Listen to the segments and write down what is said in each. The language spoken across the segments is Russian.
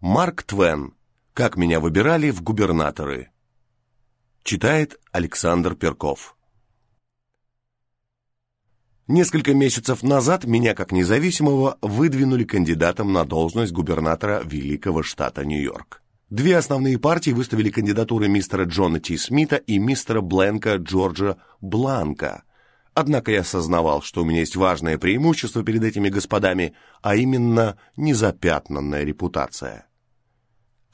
Марк Твен. Как меня выбирали в губернаторы. Читает Александр Перков. Несколько месяцев назад меня, как независимого, выдвинули кандидатом на должность губернатора великого штата Нью-Йорк. Две основные партии выставили кандидатуры мистера Джона Ти Смита и мистера Бленка Джорджа Бланка. Однако я осознавал, что у меня есть важное преимущество перед этими господами, а именно незапятнанная репутация.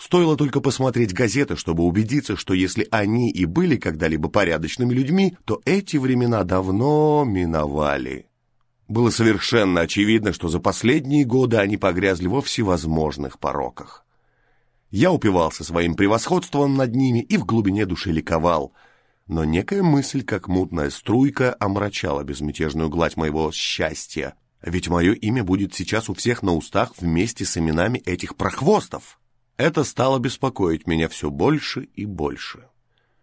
Стоило только посмотреть газеты, чтобы убедиться, что если они и были когда-либо порядочными людьми, то эти времена давно миновали. Было совершенно очевидно, что за последние годы они погрязли во всевозможных пороках. Я упивался своим превосходством над ними и в глубине души ликовал. Но некая мысль, как мутная струйка, омрачала безмятежную гладь моего счастья. Ведь мое имя будет сейчас у всех на устах вместе с именами этих прохвостов. Это стало беспокоить меня все больше и больше.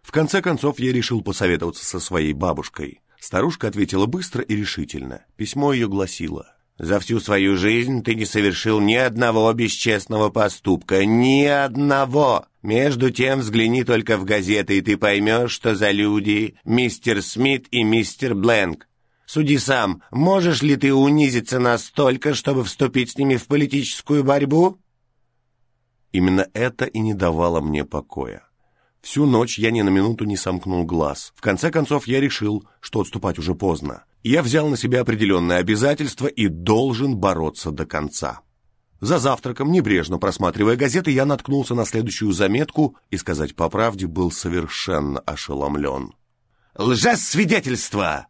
В конце концов, я решил посоветоваться со своей бабушкой. Старушка ответила быстро и решительно. Письмо ее гласило за всю свою жизнь ты не совершил ни одного бесчестного поступка, ни одного. Между тем взгляни только в газеты, и ты поймешь, что за люди мистер Смит и мистер Бленк. Суди сам, можешь ли ты унизиться настолько, чтобы вступить с ними в политическую борьбу? Именно это и не давало мне покоя. Всю ночь я ни на минуту не сомкнул глаз. В конце концов я решил, что отступать уже поздно. Я взял на себя определенные обязательства и должен бороться до конца. За завтраком, небрежно просматривая газеты, я наткнулся на следующую заметку и, сказать по правде, был совершенно ошеломлен. «Лжесвидетельство!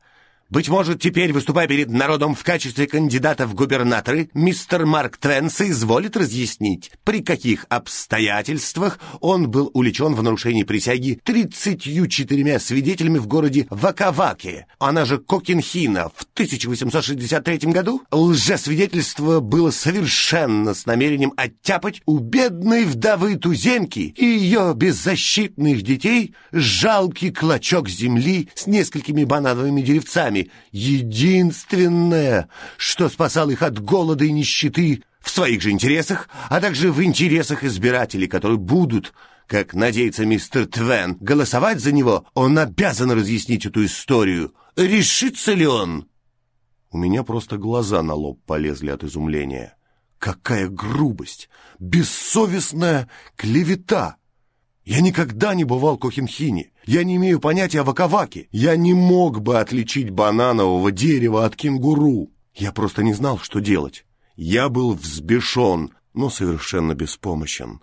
Быть может, теперь, выступая перед народом в качестве кандидата в губернаторы, мистер Марк Твен изволит разъяснить, при каких обстоятельствах он был увлечен в нарушении присяги тридцатью четырьмя свидетелями в городе Вакаваке, она же Кокенхина, в 1863 году. Лжесвидетельство было совершенно с намерением оттяпать у бедной вдовы Туземки и ее беззащитных детей жалкий клочок земли с несколькими банановыми деревцами, единственное, что спасало их от голода и нищеты в своих же интересах, а также в интересах избирателей, которые будут, как надеется мистер Твен, голосовать за него, он обязан разъяснить эту историю. Решится ли он? У меня просто глаза на лоб полезли от изумления. Какая грубость! Бессовестная клевета! Я никогда не бывал в Кохенхине. Я не имею понятия о ваковаке. Я не мог бы отличить бананового дерева от кенгуру. Я просто не знал, что делать. Я был взбешен, но совершенно беспомощен.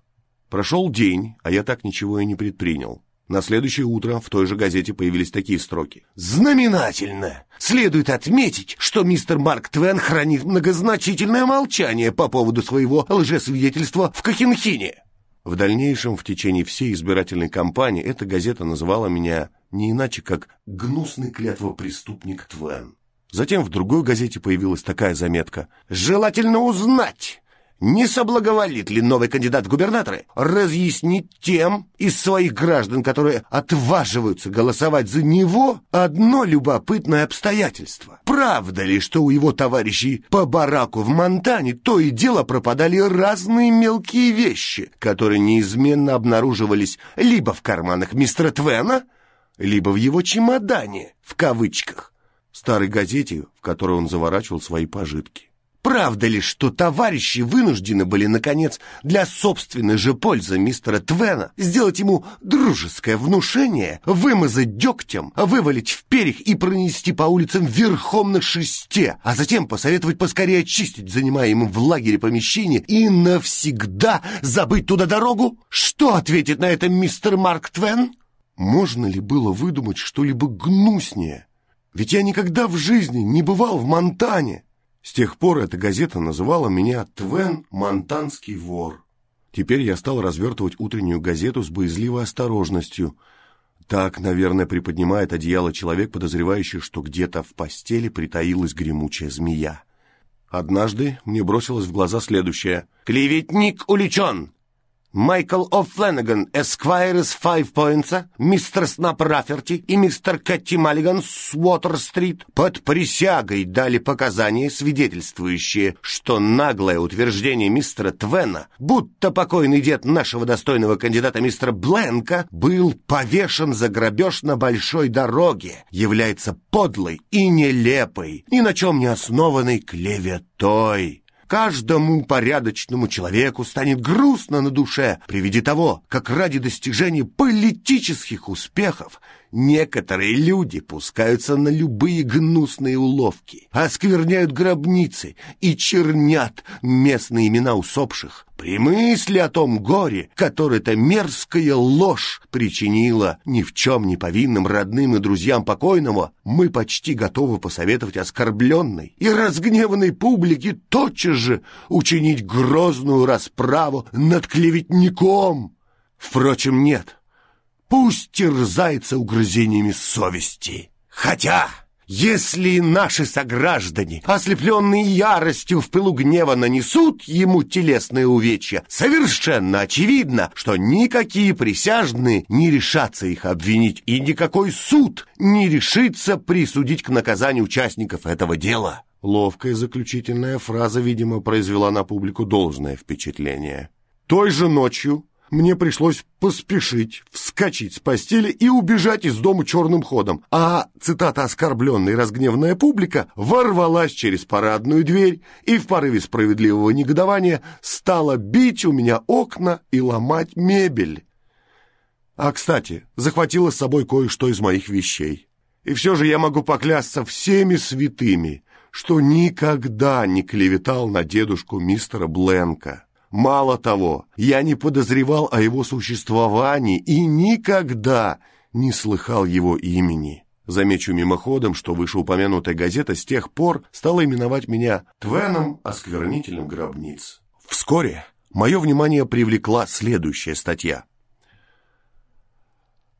Прошел день, а я так ничего и не предпринял. На следующее утро в той же газете появились такие строки. «Знаменательно! Следует отметить, что мистер Марк Твен хранит многозначительное молчание по поводу своего лжесвидетельства в Кохенхине». В дальнейшем, в течение всей избирательной кампании, эта газета называла меня не иначе, как «гнусный клятвопреступник Твен». Затем в другой газете появилась такая заметка «Желательно узнать, не соблаговолит ли новый кандидат в губернаторы разъяснить тем из своих граждан, которые отваживаются голосовать за него, одно любопытное обстоятельство? Правда ли, что у его товарищей по бараку в Монтане то и дело пропадали разные мелкие вещи, которые неизменно обнаруживались либо в карманах мистера Твена, либо в его чемодане, в кавычках, старой газете, в которой он заворачивал свои пожитки? Правда ли, что товарищи вынуждены были, наконец, для собственной же пользы мистера Твена сделать ему дружеское внушение, вымазать дегтем, вывалить в перьях и пронести по улицам верхом на шесте, а затем посоветовать поскорее очистить занимаемым в лагере помещение и навсегда забыть туда дорогу? Что ответит на это мистер Марк Твен? Можно ли было выдумать что-либо гнуснее? Ведь я никогда в жизни не бывал в Монтане. С тех пор эта газета называла меня «Твен Монтанский вор». Теперь я стал развертывать утреннюю газету с боязливой осторожностью. Так, наверное, приподнимает одеяло человек, подозревающий, что где-то в постели притаилась гремучая змея. Однажды мне бросилось в глаза следующее. «Клеветник уличен!» Майкл О'Фленнеган, Эсквайр из Файв Пойнтса, мистер Снап Раферти и мистер Катти Маллиган с Уотер-стрит под присягой дали показания, свидетельствующие, что наглое утверждение мистера Твена, будто покойный дед нашего достойного кандидата мистера Бленка был повешен за грабеж на большой дороге, является подлой и нелепой, ни на чем не основанной клеветой. Каждому порядочному человеку станет грустно на душе при виде того, как ради достижения политических успехов некоторые люди пускаются на любые гнусные уловки, оскверняют гробницы и чернят местные имена усопших, при мысли о том горе, которое эта мерзкая ложь причинила ни в чем не повинным родным и друзьям покойного, мы почти готовы посоветовать оскорбленной и разгневанной публике тотчас же учинить грозную расправу над клеветником. Впрочем, нет, пусть терзается угрызениями совести. Хотя... Если наши сограждане, ослепленные яростью в пылу гнева, нанесут ему телесные увечья, совершенно очевидно, что никакие присяжные не решатся их обвинить, и никакой суд не решится присудить к наказанию участников этого дела. Ловкая заключительная фраза, видимо, произвела на публику должное впечатление. Той же ночью мне пришлось поспешить, вскочить с постели и убежать из дома черным ходом. А, цитата оскорбленная и разгневанная публика ворвалась через парадную дверь и в порыве справедливого негодования стала бить у меня окна и ломать мебель. А, кстати, захватила с собой кое-что из моих вещей. И все же я могу поклясться всеми святыми, что никогда не клеветал на дедушку мистера Бленка. Мало того, я не подозревал о его существовании и никогда не слыхал его имени. Замечу мимоходом, что вышеупомянутая газета с тех пор стала именовать меня Твеном, осквернителем гробниц. Вскоре мое внимание привлекла следующая статья.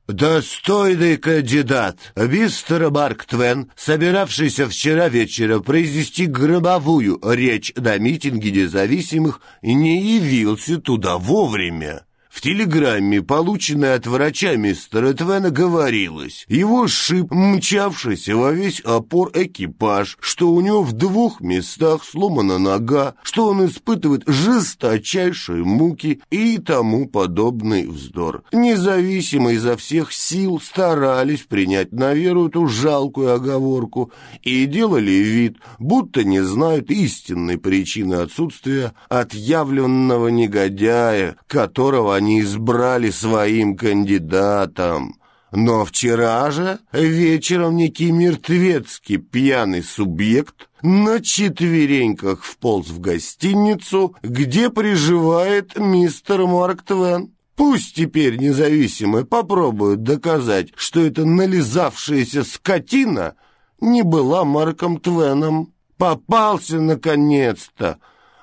Достойный кандидат, мистер Марк Твен, собиравшийся вчера вечером произнести гробовую речь на митинге независимых, не явился туда вовремя. В телеграмме, полученной от врача мистера Твена, говорилось, его шип мчавшийся во весь опор экипаж, что у него в двух местах сломана нога, что он испытывает жесточайшие муки и тому подобный вздор. Независимо изо всех сил старались принять на веру эту жалкую оговорку и делали вид, будто не знают истинной причины отсутствия отъявленного негодяя, которого они они избрали своим кандидатом. Но вчера же вечером некий мертвецкий пьяный субъект на четвереньках вполз в гостиницу, где приживает мистер Марк Твен. Пусть теперь независимые попробуют доказать, что эта нализавшаяся скотина не была Марком Твеном. Попался наконец-то!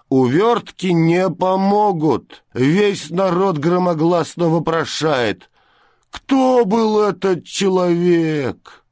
Увертки не помогут. Весь народ громогласно вопрошает. Кто был этот человек?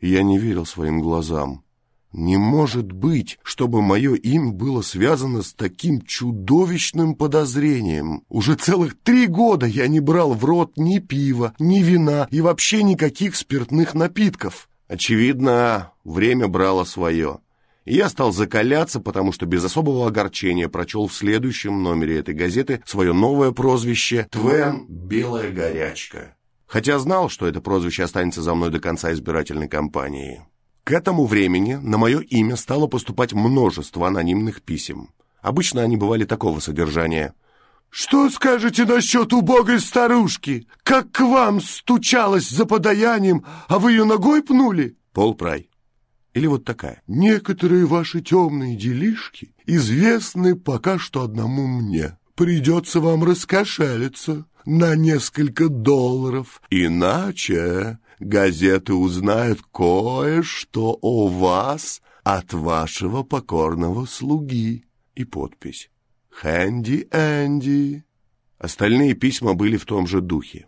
Я не верил своим глазам. Не может быть, чтобы мое имя было связано с таким чудовищным подозрением. Уже целых три года я не брал в рот ни пива, ни вина и вообще никаких спиртных напитков. Очевидно, время брало свое я стал закаляться, потому что без особого огорчения прочел в следующем номере этой газеты свое новое прозвище «Твен Белая горячка». Хотя знал, что это прозвище останется за мной до конца избирательной кампании. К этому времени на мое имя стало поступать множество анонимных писем. Обычно они бывали такого содержания. «Что скажете насчет убогой старушки? Как к вам стучалась за подаянием, а вы ее ногой пнули?» Пол Прай. Или вот такая. «Некоторые ваши темные делишки известны пока что одному мне. Придется вам раскошелиться на несколько долларов, иначе газеты узнают кое-что о вас от вашего покорного слуги». И подпись. «Хэнди Энди». Остальные письма были в том же духе.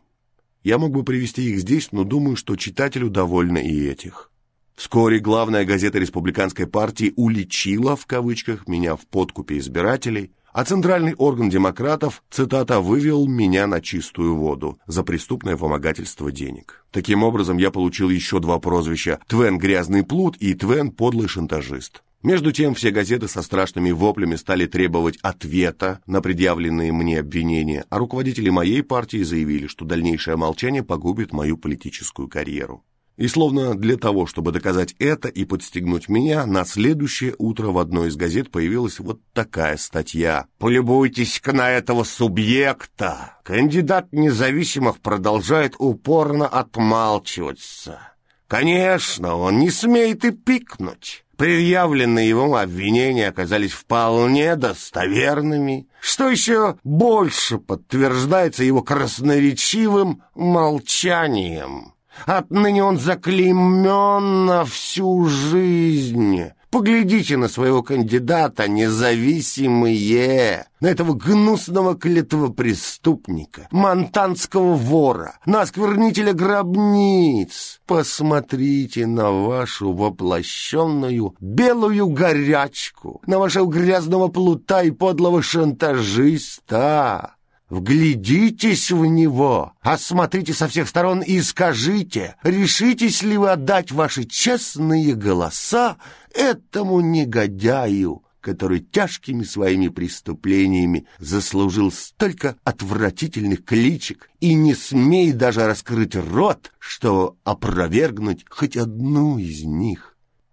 Я мог бы привести их здесь, но думаю, что читателю довольно и этих. Вскоре главная газета республиканской партии «уличила» в кавычках меня в подкупе избирателей, а центральный орган демократов, цитата, «вывел меня на чистую воду за преступное вымогательство денег». Таким образом, я получил еще два прозвища «Твен грязный плут» и «Твен подлый шантажист». Между тем, все газеты со страшными воплями стали требовать ответа на предъявленные мне обвинения, а руководители моей партии заявили, что дальнейшее молчание погубит мою политическую карьеру. И словно для того, чтобы доказать это и подстегнуть меня, на следующее утро в одной из газет появилась вот такая статья. «Полюбуйтесь-ка на этого субъекта! Кандидат независимых продолжает упорно отмалчиваться. Конечно, он не смеет и пикнуть». Предъявленные ему обвинения оказались вполне достоверными, что еще больше подтверждается его красноречивым молчанием. Отныне он заклеймен на всю жизнь. Поглядите на своего кандидата, независимые, на этого гнусного клетого преступника, монтанского вора, на осквернителя гробниц. Посмотрите на вашу воплощенную белую горячку, на вашего грязного плута и подлого шантажиста. Вглядитесь в него, осмотрите со всех сторон и скажите, решитесь ли вы отдать ваши честные голоса этому негодяю, который тяжкими своими преступлениями заслужил столько отвратительных кличек и не смей даже раскрыть рот, что опровергнуть хоть одну из них.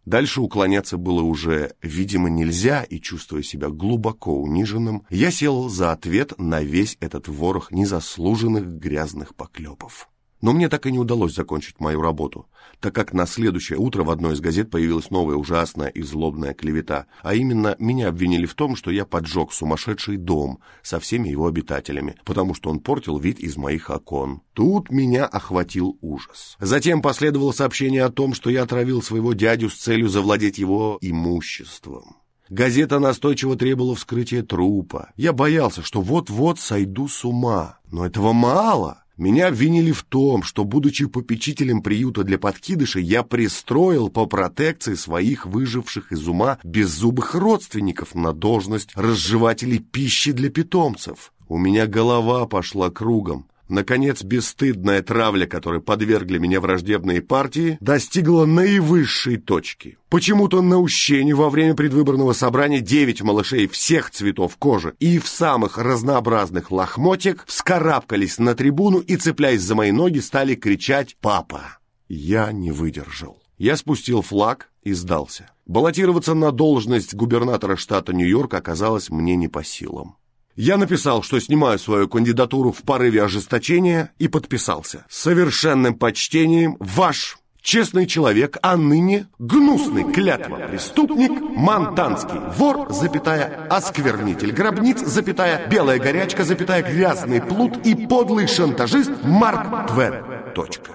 Дальше уклоняться было уже, видимо, нельзя, и, чувствуя себя глубоко униженным, я сел за ответ на весь этот ворох незаслуженных грязных поклепов. Но мне так и не удалось закончить мою работу, так как на следующее утро в одной из газет появилась новая ужасная и злобная клевета, а именно меня обвинили в том, что я поджег сумасшедший дом со всеми его обитателями, потому что он портил вид из моих окон. Тут меня охватил ужас. Затем последовало сообщение о том, что я отравил своего дядю с целью завладеть его имуществом. Газета настойчиво требовала вскрытия трупа. Я боялся, что вот-вот сойду с ума. Но этого мало. Меня обвинили в том, что, будучи попечителем приюта для подкидышей, я пристроил по протекции своих выживших из ума беззубых родственников на должность разжевателей пищи для питомцев. У меня голова пошла кругом. Наконец, бесстыдная травля, которой подвергли меня враждебные партии, достигла наивысшей точки. Почему-то на Ущене во время предвыборного собрания девять малышей всех цветов кожи и в самых разнообразных лохмотьях вскарабкались на трибуну и, цепляясь за мои ноги, стали кричать «Папа!». Я не выдержал. Я спустил флаг и сдался. Баллотироваться на должность губернатора штата Нью-Йорк оказалось мне не по силам. Я написал, что снимаю свою кандидатуру в порыве ожесточения и подписался. С совершенным почтением, ваш честный человек, а ныне гнусный клятва преступник, монтанский вор, запятая, осквернитель гробниц, запятая, белая горячка, запятая, грязный плут и подлый шантажист Марк Твен. Точка.